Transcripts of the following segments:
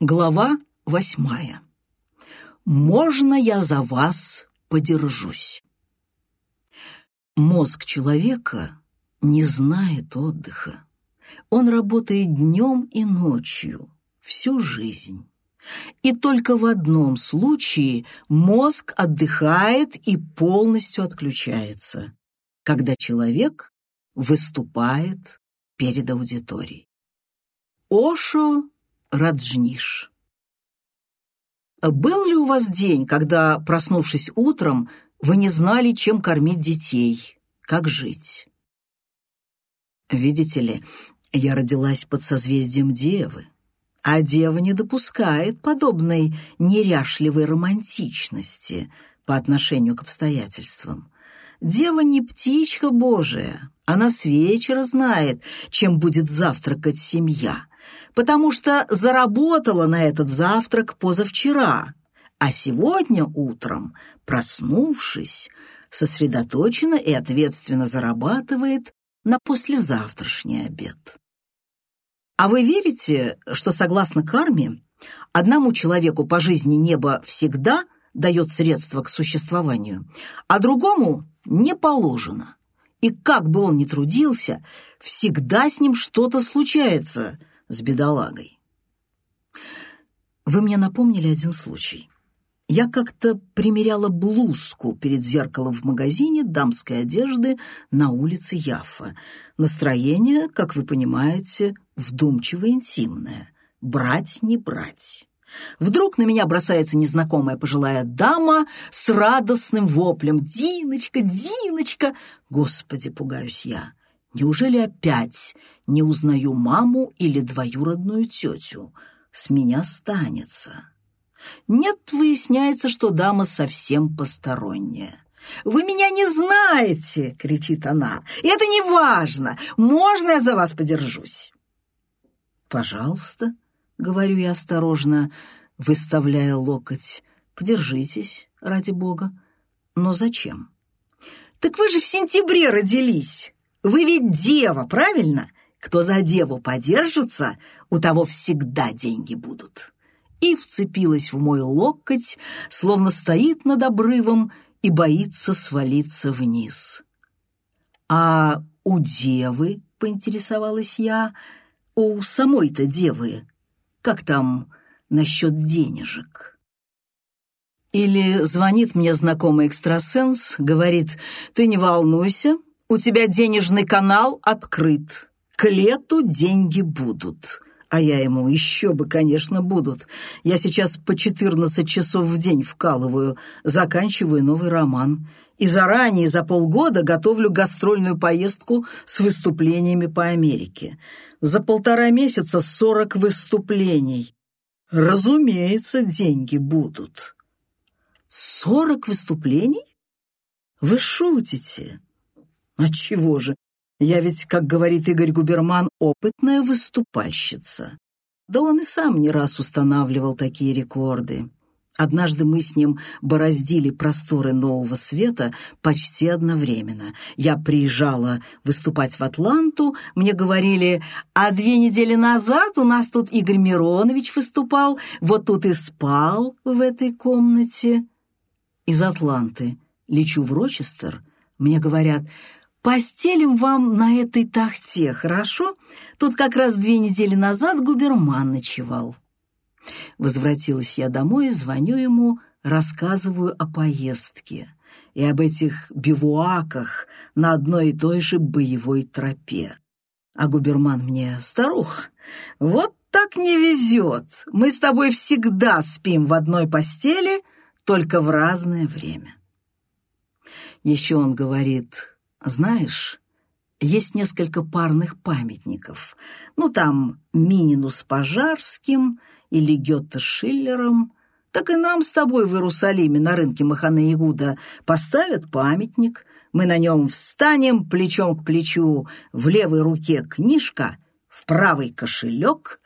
Глава восьмая. «Можно я за вас подержусь?» Мозг человека не знает отдыха. Он работает днем и ночью, всю жизнь. И только в одном случае мозг отдыхает и полностью отключается, когда человек выступает перед аудиторией. Ошо Раджниш. Был ли у вас день, когда, проснувшись утром, вы не знали, чем кормить детей, как жить? Видите ли, я родилась под созвездием Девы, а Дева не допускает подобной неряшливой романтичности по отношению к обстоятельствам. Дева не птичка Божия, она с вечера знает, чем будет завтракать семья — потому что заработала на этот завтрак позавчера, а сегодня утром, проснувшись, сосредоточенно и ответственно зарабатывает на послезавтрашний обед. А вы верите, что согласно карме, одному человеку по жизни небо всегда дает средства к существованию, а другому не положено? И как бы он ни трудился, всегда с ним что-то случается – с бедолагой. Вы мне напомнили один случай. Я как-то примеряла блузку перед зеркалом в магазине дамской одежды на улице Яффа. Настроение, как вы понимаете, вдумчиво-интимное. Брать, не брать. Вдруг на меня бросается незнакомая пожилая дама с радостным воплем «Диночка, Диночка!» Господи, пугаюсь я. Неужели опять не узнаю маму или двоюродную тетю? С меня станется. Нет, выясняется, что дама совсем посторонняя. «Вы меня не знаете!» — кричит она. «И это не важно! Можно я за вас подержусь?» «Пожалуйста», — говорю я осторожно, выставляя локоть. «Подержитесь, ради бога. Но зачем?» «Так вы же в сентябре родились!» Вы ведь дева, правильно? Кто за деву подержится, у того всегда деньги будут». И вцепилась в мой локоть, словно стоит над обрывом и боится свалиться вниз. «А у девы, — поинтересовалась я, — у самой-то девы, как там насчет денежек?» Или звонит мне знакомый экстрасенс, говорит, «Ты не волнуйся, у тебя денежный канал открыт. К лету деньги будут. А я ему, еще бы, конечно, будут. Я сейчас по 14 часов в день вкалываю, заканчиваю новый роман. И заранее, за полгода, готовлю гастрольную поездку с выступлениями по Америке. За полтора месяца 40 выступлений. Разумеется, деньги будут. Сорок выступлений? Вы шутите? Отчего же? Я ведь, как говорит Игорь Губерман, опытная выступальщица. Да он и сам не раз устанавливал такие рекорды. Однажды мы с ним бороздили просторы Нового Света почти одновременно. Я приезжала выступать в Атланту, мне говорили, а две недели назад у нас тут Игорь Миронович выступал, вот тут и спал в этой комнате. Из Атланты лечу в Рочестер, мне говорят, Постелим вам на этой тахте, хорошо? Тут как раз две недели назад губерман ночевал. Возвратилась я домой, звоню ему, рассказываю о поездке и об этих бивуаках на одной и той же боевой тропе. А губерман мне, старух, вот так не везет. Мы с тобой всегда спим в одной постели, только в разное время. Еще он говорит, знаешь, есть несколько парных памятников. Ну, там Минину с Пожарским или Гёте с Шиллером. Так и нам с тобой в Иерусалиме на рынке Махане Игуда поставят памятник. Мы на нем встанем плечом к плечу, в левой руке книжка, в правый кошелек,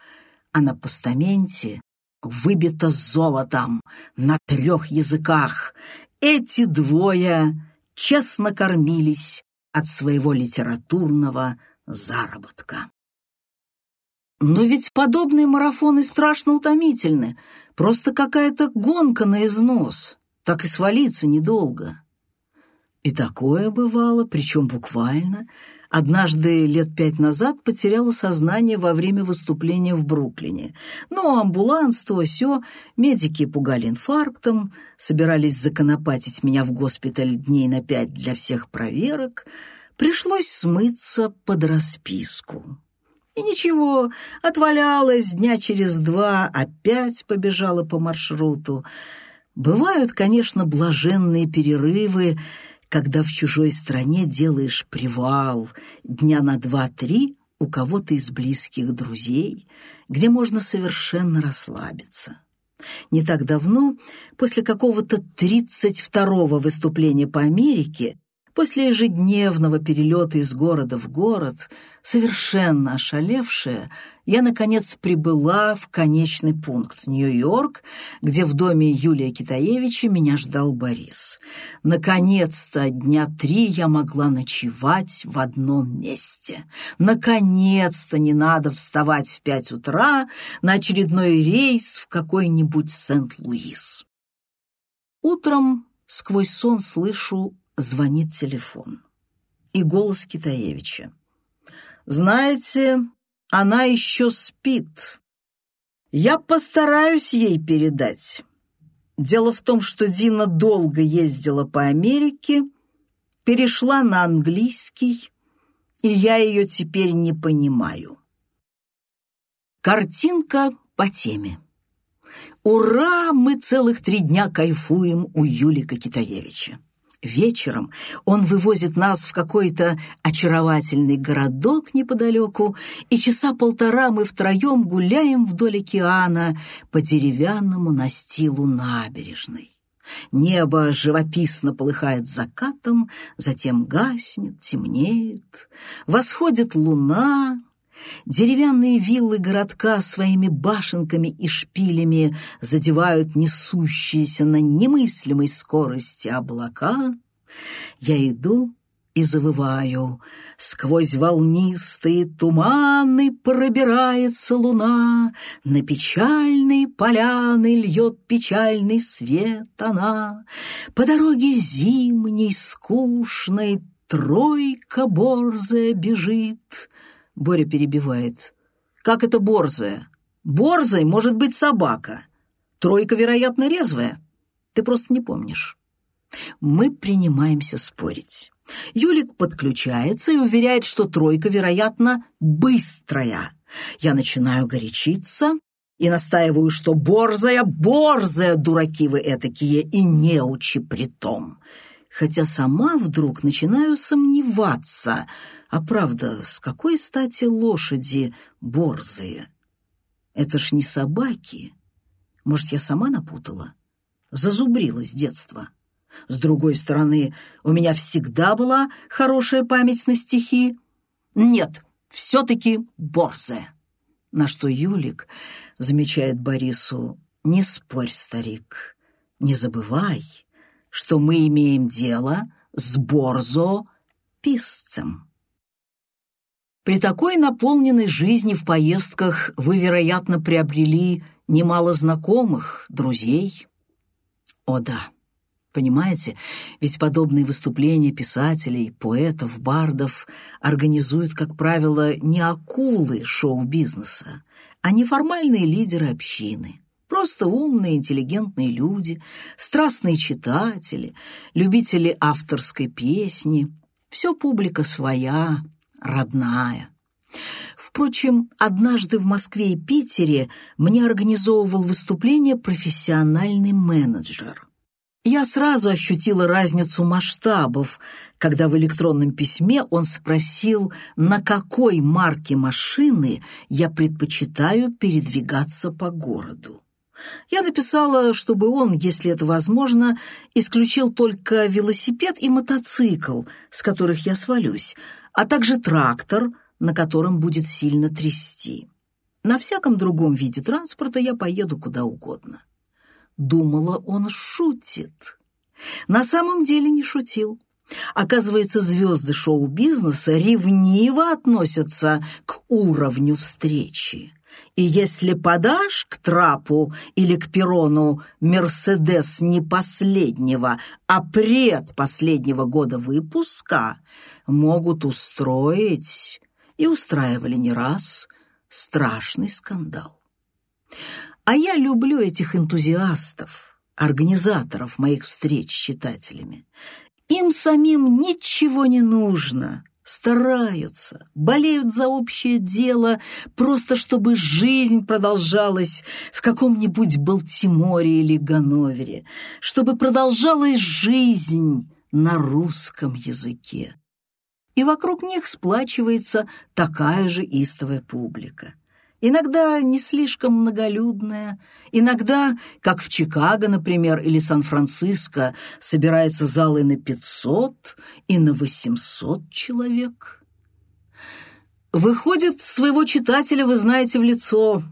а на постаменте выбито золотом на трех языках. Эти двое честно кормились от своего литературного заработка. Но ведь подобные марафоны страшно утомительны. Просто какая-то гонка на износ. Так и свалиться недолго. И такое бывало, причем буквально. Однажды лет пять назад потеряла сознание во время выступления в Бруклине. Но амбуланс, то все, медики пугали инфарктом, собирались законопатить меня в госпиталь дней на пять для всех проверок. Пришлось смыться под расписку. И ничего, отвалялась дня через два, опять побежала по маршруту. Бывают, конечно, блаженные перерывы, когда в чужой стране делаешь привал дня на два-три у кого-то из близких друзей, где можно совершенно расслабиться. Не так давно, после какого-то тридцать второго выступления по Америке, После ежедневного перелета из города в город, совершенно ошалевшая, я, наконец, прибыла в конечный пункт Нью-Йорк, где в доме Юлия Китаевича меня ждал Борис. Наконец-то дня три я могла ночевать в одном месте. Наконец-то не надо вставать в пять утра на очередной рейс в какой-нибудь Сент-Луис. Утром сквозь сон слышу Звонит телефон. И голос Китаевича. «Знаете, она еще спит. Я постараюсь ей передать. Дело в том, что Дина долго ездила по Америке, перешла на английский, и я ее теперь не понимаю». Картинка по теме. «Ура! Мы целых три дня кайфуем у Юлика Китаевича. Вечером он вывозит нас в какой-то очаровательный городок неподалеку, и часа полтора мы втроем гуляем вдоль океана по деревянному настилу набережной. Небо живописно полыхает закатом, затем гаснет, темнеет, восходит луна, Деревянные виллы городка своими башенками и шпилями задевают несущиеся на немыслимой скорости облака. Я иду и завываю. Сквозь волнистые туманы пробирается луна, На печальные поляны льет печальный свет она. По дороге зимней, скучной, тройка борзая бежит — Боря перебивает. «Как это борзая? Борзой может быть собака. Тройка, вероятно, резвая. Ты просто не помнишь». Мы принимаемся спорить. Юлик подключается и уверяет, что тройка, вероятно, быстрая. Я начинаю горячиться и настаиваю, что борзая, борзая, дураки вы этакие, и неучи притом. Хотя сама вдруг начинаю сомневаться — а правда, с какой стати лошади борзые? Это ж не собаки. Может, я сама напутала? Зазубрила с детства. С другой стороны, у меня всегда была хорошая память на стихи. Нет, все-таки борзая. На что Юлик замечает Борису, «Не спорь, старик, не забывай, что мы имеем дело с борзо-писцем». При такой наполненной жизни в поездках вы, вероятно, приобрели немало знакомых, друзей. О да, понимаете, ведь подобные выступления писателей, поэтов, бардов организуют, как правило, не акулы шоу-бизнеса, а неформальные лидеры общины. Просто умные, интеллигентные люди, страстные читатели, любители авторской песни. Все публика своя, родная. Впрочем, однажды в Москве и Питере мне организовывал выступление профессиональный менеджер. Я сразу ощутила разницу масштабов, когда в электронном письме он спросил, на какой марке машины я предпочитаю передвигаться по городу. Я написала, чтобы он, если это возможно, исключил только велосипед и мотоцикл, с которых я свалюсь, а также трактор, на котором будет сильно трясти. На всяком другом виде транспорта я поеду куда угодно. Думала, он шутит. На самом деле не шутил. Оказывается, звезды шоу-бизнеса ревниво относятся к уровню встречи. И если подашь к трапу или к перрону «Мерседес» не последнего, а предпоследнего года выпуска, могут устроить, и устраивали не раз, страшный скандал. А я люблю этих энтузиастов, организаторов моих встреч с читателями. Им самим ничего не нужно, стараются, болеют за общее дело, просто чтобы жизнь продолжалась в каком-нибудь Балтиморе или Ганновере, чтобы продолжалась жизнь на русском языке. И вокруг них сплачивается такая же истовая публика иногда не слишком многолюдная, иногда, как в Чикаго, например, или Сан-Франциско, собирается залы на 500 и на 800 человек. Выходит, своего читателя вы знаете в лицо.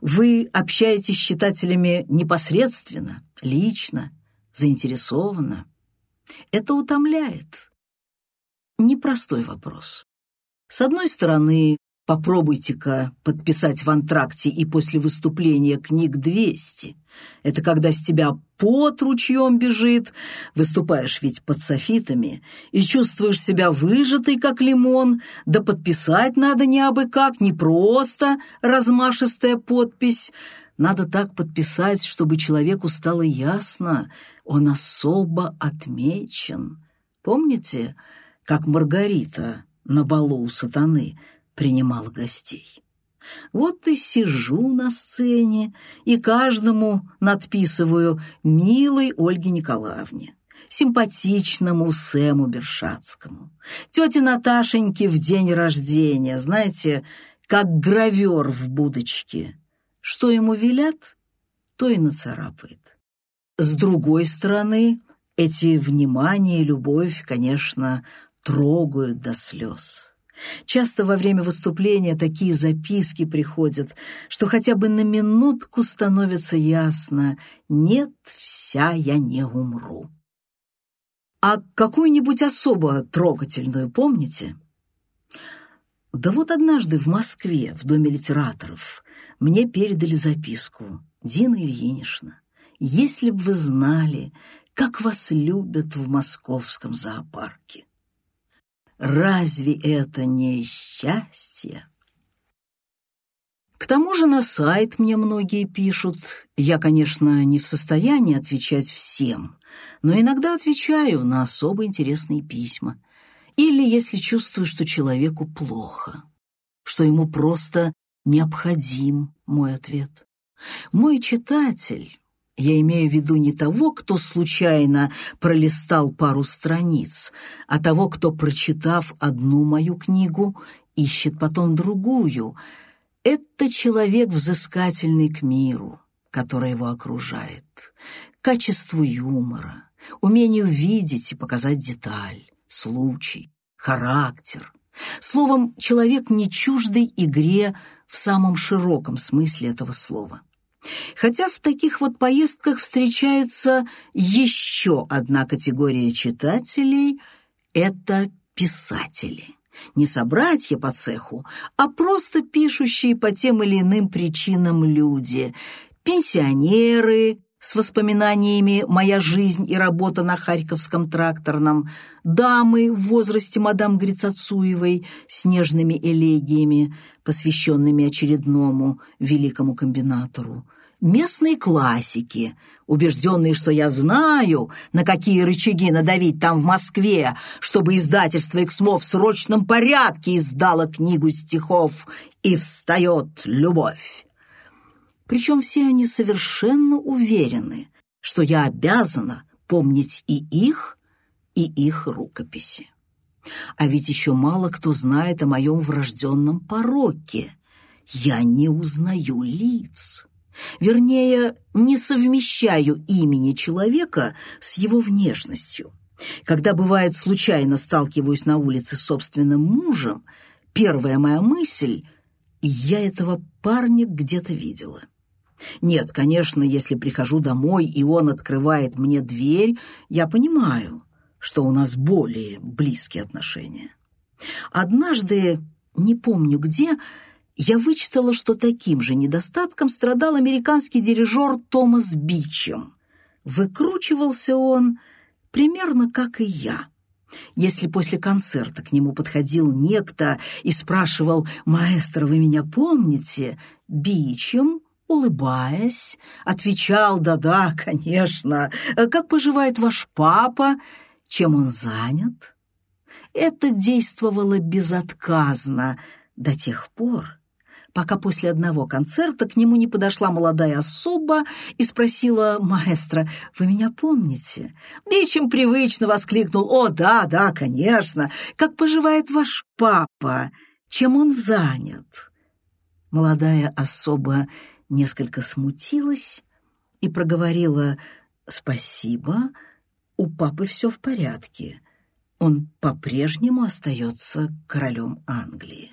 Вы общаетесь с читателями непосредственно, лично, заинтересованно. Это утомляет. Непростой вопрос. С одной стороны, Попробуйте-ка подписать в антракте и после выступления книг 200. Это когда с тебя пот ручьем бежит, выступаешь ведь под софитами, и чувствуешь себя выжатый, как лимон, да подписать надо не абы как, не просто размашистая подпись. Надо так подписать, чтобы человеку стало ясно, он особо отмечен. Помните, как Маргарита на балу у сатаны – принимал гостей. Вот и сижу на сцене и каждому надписываю «Милой Ольге Николаевне», симпатичному Сэму Бершацкому, тете Наташеньке в день рождения, знаете, как гравер в будочке. Что ему велят, то и нацарапает. С другой стороны, эти внимание и любовь, конечно, трогают до слез. Часто во время выступления такие записки приходят, что хотя бы на минутку становится ясно «нет, вся я не умру». А какую-нибудь особо трогательную помните? Да вот однажды в Москве, в Доме литераторов, мне передали записку «Дина Ильинична, если бы вы знали, как вас любят в московском зоопарке». Разве это не счастье? К тому же на сайт мне многие пишут. Я, конечно, не в состоянии отвечать всем, но иногда отвечаю на особо интересные письма. Или если чувствую, что человеку плохо, что ему просто необходим мой ответ. Мой читатель я имею в виду не того, кто случайно пролистал пару страниц, а того, кто, прочитав одну мою книгу, ищет потом другую. Это человек взыскательный к миру, который его окружает, качеству юмора, умению видеть и показать деталь, случай, характер. Словом, человек не чуждый игре в самом широком смысле этого слова. Хотя в таких вот поездках встречается еще одна категория читателей — это писатели. Не собратья по цеху, а просто пишущие по тем или иным причинам люди. Пенсионеры с воспоминаниями «Моя жизнь и работа на Харьковском тракторном», дамы в возрасте мадам Грицацуевой с нежными элегиями, посвященными очередному великому комбинатору, местные классики, убежденные, что я знаю, на какие рычаги надавить там в Москве, чтобы издательство «Эксмо» в срочном порядке издало книгу стихов «И встает любовь». Причем все они совершенно уверены, что я обязана помнить и их, и их рукописи. А ведь еще мало кто знает о моем врожденном пороке. Я не узнаю лиц. Вернее, не совмещаю имени человека с его внешностью. Когда, бывает, случайно сталкиваюсь на улице с собственным мужем, первая моя мысль — я этого парня где-то видела. Нет, конечно, если прихожу домой, и он открывает мне дверь, я понимаю, что у нас более близкие отношения. Однажды, не помню где, я вычитала, что таким же недостатком страдал американский дирижер Томас Бичем. Выкручивался он примерно как и я. Если после концерта к нему подходил некто и спрашивал «Маэстро, вы меня помните?», Бичем, улыбаясь, отвечал «Да-да, конечно. Как поживает ваш папа? Чем он занят?» Это действовало безотказно до тех пор, пока после одного концерта к нему не подошла молодая особа и спросила маэстро, «Вы меня помните?» Бичем привычно воскликнул, «О, да, да, конечно! Как поживает ваш папа? Чем он занят?» Молодая особа несколько смутилась и проговорила, «Спасибо, у папы все в порядке. Он по-прежнему остается королем Англии».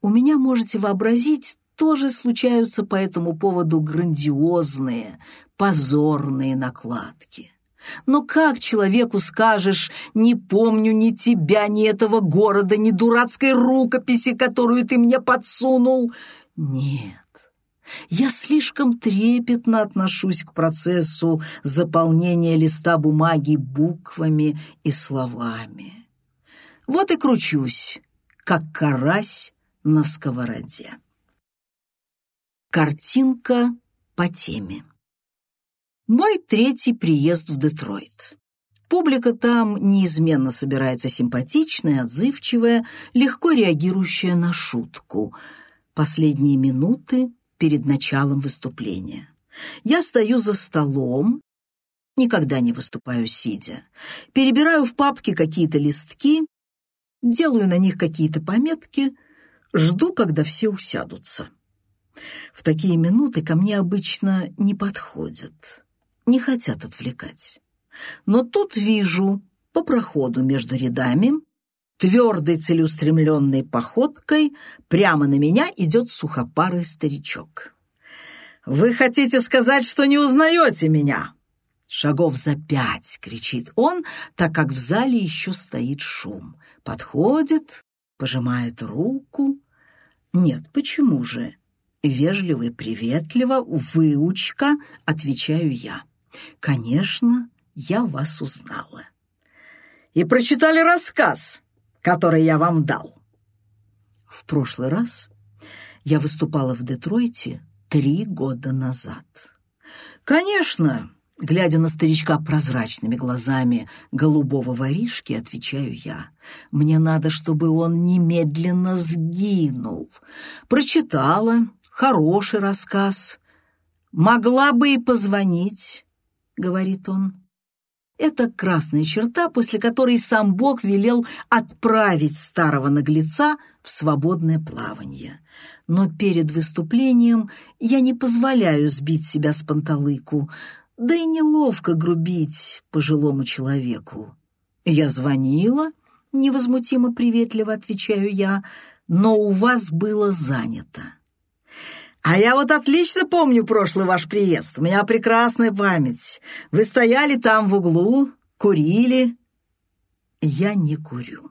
У меня, можете вообразить, тоже случаются по этому поводу грандиозные, позорные накладки. Но как человеку скажешь «не помню ни тебя, ни этого города, ни дурацкой рукописи, которую ты мне подсунул»? Нет. Я слишком трепетно отношусь к процессу заполнения листа бумаги буквами и словами. Вот и кручусь, как карась на сковороде. Картинка по теме. Мой третий приезд в Детройт. Публика там неизменно собирается симпатичная, отзывчивая, легко реагирующая на шутку. Последние минуты перед началом выступления. Я стою за столом, никогда не выступаю сидя, перебираю в папке какие-то листки, делаю на них какие-то пометки, жду, когда все усядутся. В такие минуты ко мне обычно не подходят, не хотят отвлекать. Но тут вижу по проходу между рядами, твердой целеустремленной походкой, прямо на меня идет сухопарый старичок. «Вы хотите сказать, что не узнаете меня?» «Шагов за пять!» — кричит он, так как в зале еще стоит шум подходит, пожимает руку. Нет, почему же? Вежливо и приветливо, выучка, отвечаю я. Конечно, я вас узнала. И прочитали рассказ, который я вам дал. В прошлый раз я выступала в Детройте три года назад. Конечно, Глядя на старичка прозрачными глазами голубого воришки, отвечаю я. Мне надо, чтобы он немедленно сгинул. Прочитала, хороший рассказ. Могла бы и позвонить, говорит он. Это красная черта, после которой сам Бог велел отправить старого наглеца в свободное плавание. Но перед выступлением я не позволяю сбить себя с панталыку — да и неловко грубить пожилому человеку. Я звонила, невозмутимо приветливо отвечаю я, но у вас было занято. А я вот отлично помню прошлый ваш приезд. У меня прекрасная память. Вы стояли там в углу, курили. Я не курю.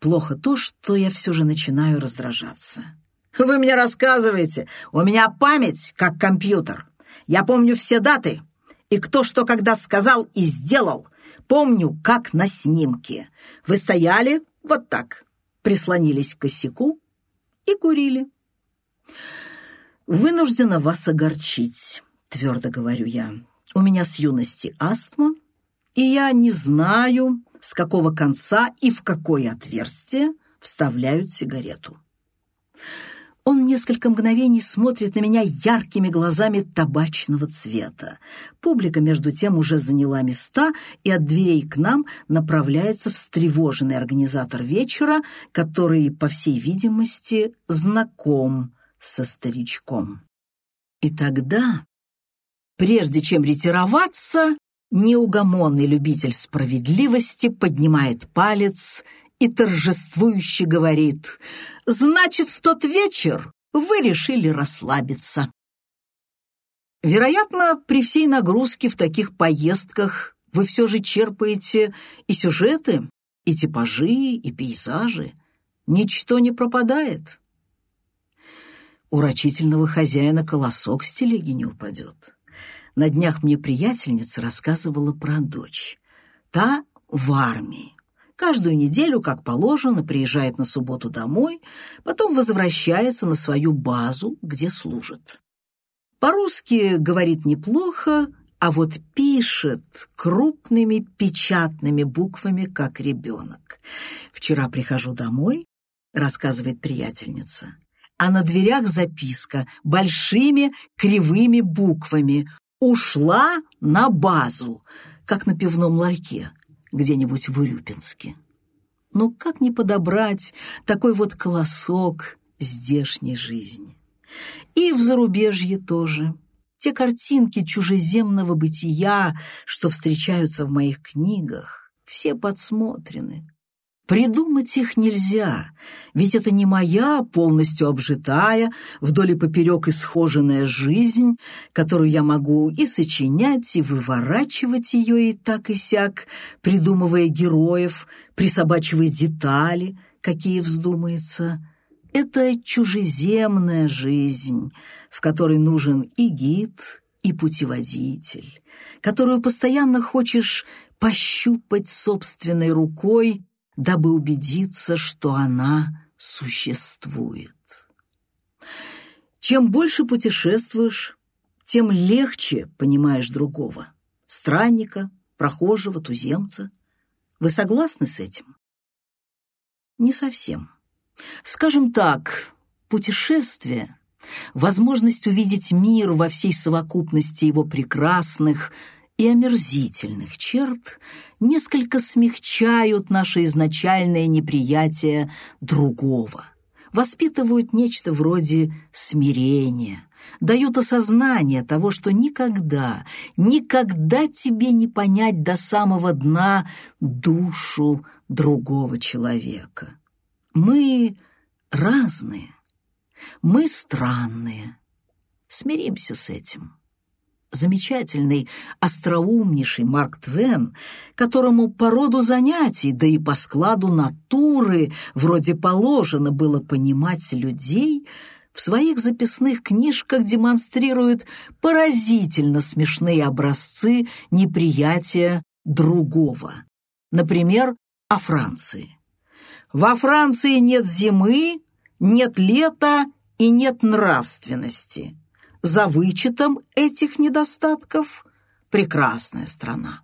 Плохо то, что я все же начинаю раздражаться. Вы мне рассказываете, у меня память как компьютер. Я помню все даты и кто что когда сказал и сделал. Помню, как на снимке. Вы стояли вот так, прислонились к косяку и курили. «Вынуждена вас огорчить», — твердо говорю я. «У меня с юности астма, и я не знаю, с какого конца и в какое отверстие вставляют сигарету». Он несколько мгновений смотрит на меня яркими глазами табачного цвета. Публика, между тем, уже заняла места, и от дверей к нам направляется встревоженный организатор вечера, который, по всей видимости, знаком со старичком. И тогда, прежде чем ретироваться, неугомонный любитель справедливости поднимает палец и торжествующе говорит «Значит, в тот вечер вы решили расслабиться». Вероятно, при всей нагрузке в таких поездках вы все же черпаете и сюжеты, и типажи, и пейзажи. Ничто не пропадает. У рачительного хозяина колосок с телеги не упадет. На днях мне приятельница рассказывала про дочь. Та в армии. Каждую неделю, как положено, приезжает на субботу домой, потом возвращается на свою базу, где служит. По-русски говорит неплохо, а вот пишет крупными печатными буквами, как ребенок. Вчера прихожу домой, рассказывает приятельница, а на дверях записка большими кривыми буквами «Ушла на базу», как на пивном ларьке где-нибудь в Урюпинске. Ну как не подобрать такой вот колосок здешней жизни? И в зарубежье тоже. Те картинки чужеземного бытия, что встречаются в моих книгах, все подсмотрены. Придумать их нельзя, ведь это не моя полностью обжитая, вдоль и поперек исхоженная жизнь, которую я могу и сочинять, и выворачивать ее и так и сяк, придумывая героев, присобачивая детали, какие вздумается. Это чужеземная жизнь, в которой нужен и гид, и путеводитель, которую постоянно хочешь пощупать собственной рукой, дабы убедиться, что она существует. Чем больше путешествуешь, тем легче понимаешь другого, странника, прохожего, туземца. Вы согласны с этим? Не совсем. Скажем так, путешествие — возможность увидеть мир во всей совокупности его прекрасных и омерзительных черт несколько смягчают наше изначальное неприятие другого, воспитывают нечто вроде смирения, дают осознание того, что никогда, никогда тебе не понять до самого дна душу другого человека. Мы разные, мы странные. Смиримся с этим замечательный, остроумнейший Марк Твен, которому по роду занятий, да и по складу натуры вроде положено было понимать людей, в своих записных книжках демонстрирует поразительно смешные образцы неприятия другого. Например, о Франции. Во Франции нет зимы, нет лета и нет нравственности за вычетом этих недостатков прекрасная страна.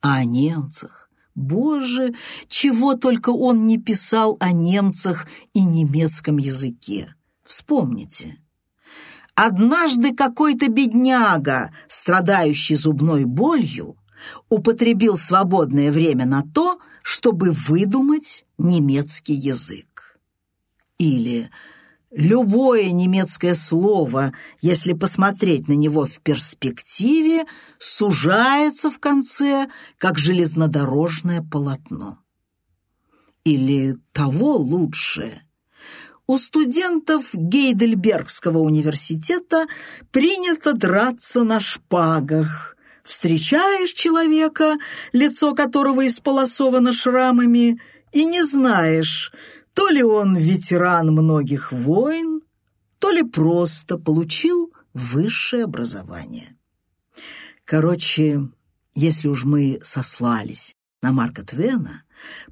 А о немцах, боже, чего только он не писал о немцах и немецком языке. Вспомните. Однажды какой-то бедняга, страдающий зубной болью, употребил свободное время на то, чтобы выдумать немецкий язык. Или Любое немецкое слово, если посмотреть на него в перспективе, сужается в конце, как железнодорожное полотно. Или того лучше. У студентов Гейдельбергского университета принято драться на шпагах. Встречаешь человека, лицо которого исполосовано шрамами, и не знаешь – то ли он ветеран многих войн, то ли просто получил высшее образование. Короче, если уж мы сослались на Марка Твена,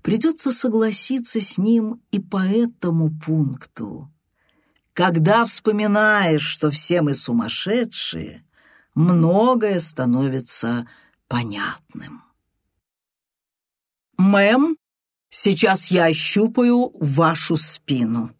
придется согласиться с ним и по этому пункту. Когда вспоминаешь, что все мы сумасшедшие, многое становится понятным. Мэм Сейчас я ощупаю вашу спину.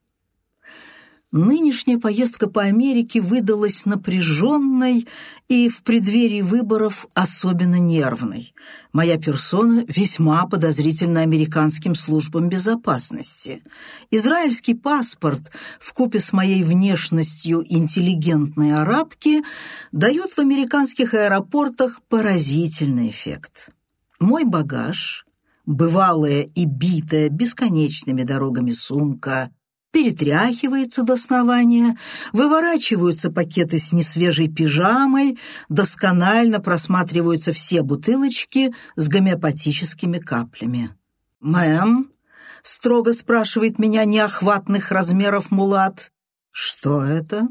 Нынешняя поездка по Америке выдалась напряженной и в преддверии выборов особенно нервной. Моя персона весьма подозрительна американским службам безопасности. Израильский паспорт в купе с моей внешностью интеллигентной арабки дают в американских аэропортах поразительный эффект. Мой багаж бывалая и битая бесконечными дорогами сумка, перетряхивается до основания, выворачиваются пакеты с несвежей пижамой, досконально просматриваются все бутылочки с гомеопатическими каплями. «Мэм?» — строго спрашивает меня неохватных размеров мулат. «Что это?»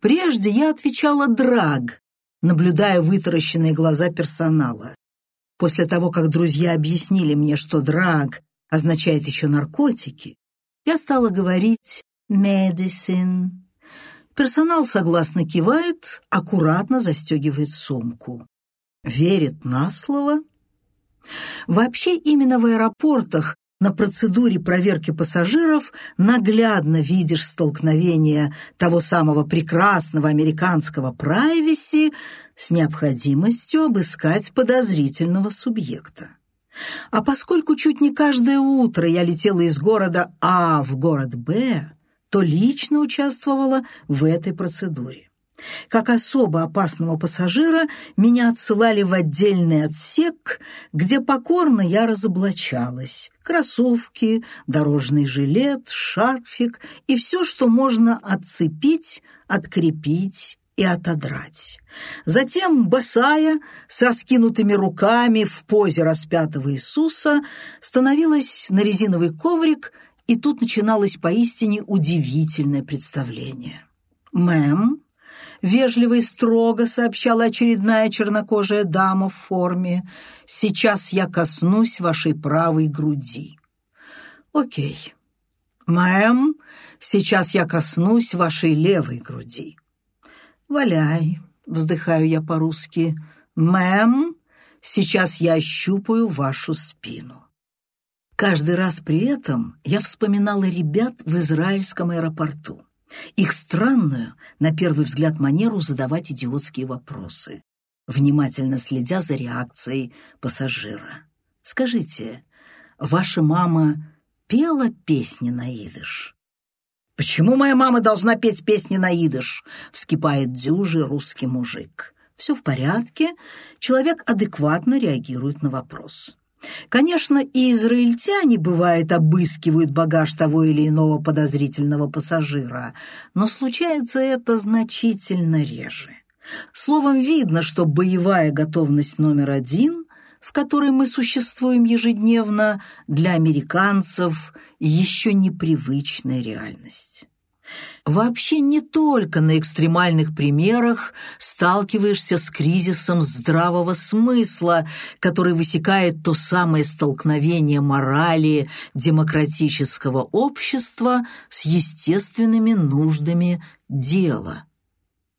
Прежде я отвечала «драг», наблюдая вытаращенные глаза персонала. После того, как друзья объяснили мне, что драг означает еще наркотики, я стала говорить «medicine». Персонал согласно кивает, аккуратно застегивает сумку. Верит на слово. Вообще именно в аэропортах на процедуре проверки пассажиров наглядно видишь столкновение того самого прекрасного американского прайвеси с необходимостью обыскать подозрительного субъекта. А поскольку чуть не каждое утро я летела из города А в город Б, то лично участвовала в этой процедуре. Как особо опасного пассажира меня отсылали в отдельный отсек, где покорно я разоблачалась. Кроссовки, дорожный жилет, шарфик и все, что можно отцепить, открепить и отодрать. Затем, босая, с раскинутыми руками в позе распятого Иисуса, становилась на резиновый коврик, и тут начиналось поистине удивительное представление. «Мэм», — вежливо и строго сообщала очередная чернокожая дама в форме, «сейчас я коснусь вашей правой груди». «Окей». «Мэм, сейчас я коснусь вашей левой груди». «Валяй», — вздыхаю я по-русски. «Мэм, сейчас я ощупаю вашу спину». Каждый раз при этом я вспоминала ребят в израильском аэропорту. Их странную, на первый взгляд, манеру задавать идиотские вопросы, внимательно следя за реакцией пассажира. «Скажите, ваша мама пела песни на идыш?» «Почему моя мама должна петь песни на идыш?» — вскипает дюжий русский мужик. Все в порядке, человек адекватно реагирует на вопрос. Конечно, и израильтяне, бывает, обыскивают багаж того или иного подозрительного пассажира, но случается это значительно реже. Словом, видно, что боевая готовность номер один в которой мы существуем ежедневно, для американцев еще непривычная реальность. Вообще не только на экстремальных примерах сталкиваешься с кризисом здравого смысла, который высекает то самое столкновение морали демократического общества с естественными нуждами дела.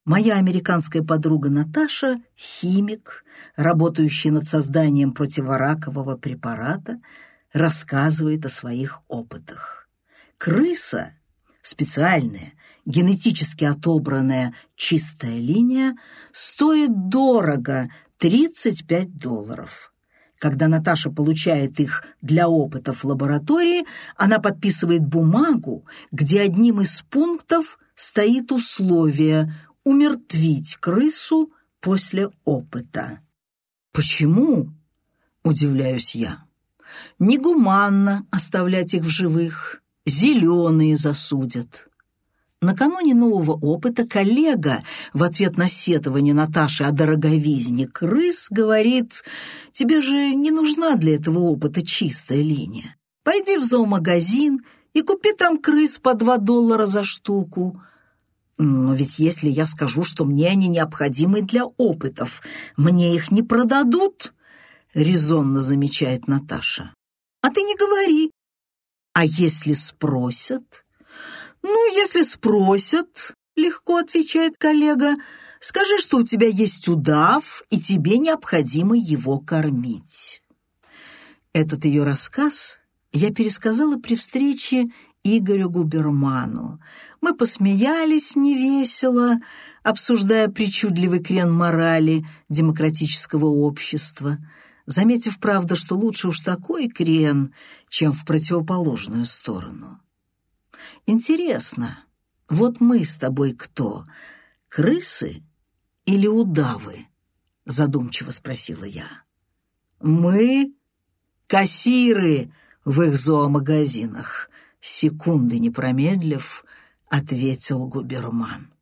Моя американская подруга Наташа – химик, работающий над созданием противоракового препарата, рассказывает о своих опытах. Крыса, специальная, генетически отобранная чистая линия, стоит дорого – 35 долларов. Когда Наташа получает их для опытов в лаборатории, она подписывает бумагу, где одним из пунктов стоит условие умертвить крысу после опыта. «Почему?» — удивляюсь я. «Негуманно оставлять их в живых. Зеленые засудят». Накануне нового опыта коллега в ответ на сетование Наташи о дороговизне крыс говорит, «Тебе же не нужна для этого опыта чистая линия. Пойди в зоомагазин и купи там крыс по два доллара за штуку. Но ведь если я скажу, что мне они необходимы для опытов, мне их не продадут, резонно замечает Наташа. А ты не говори. А если спросят? Ну, если спросят, легко отвечает коллега, скажи, что у тебя есть удав, и тебе необходимо его кормить. Этот ее рассказ я пересказала при встрече Игорю Губерману. Мы посмеялись невесело, обсуждая причудливый крен морали демократического общества, заметив, правда, что лучше уж такой крен, чем в противоположную сторону. Интересно, вот мы с тобой кто, крысы или удавы? Задумчиво спросила я. Мы кассиры в их зоомагазинах, секунды не промедлив, ответил губерман.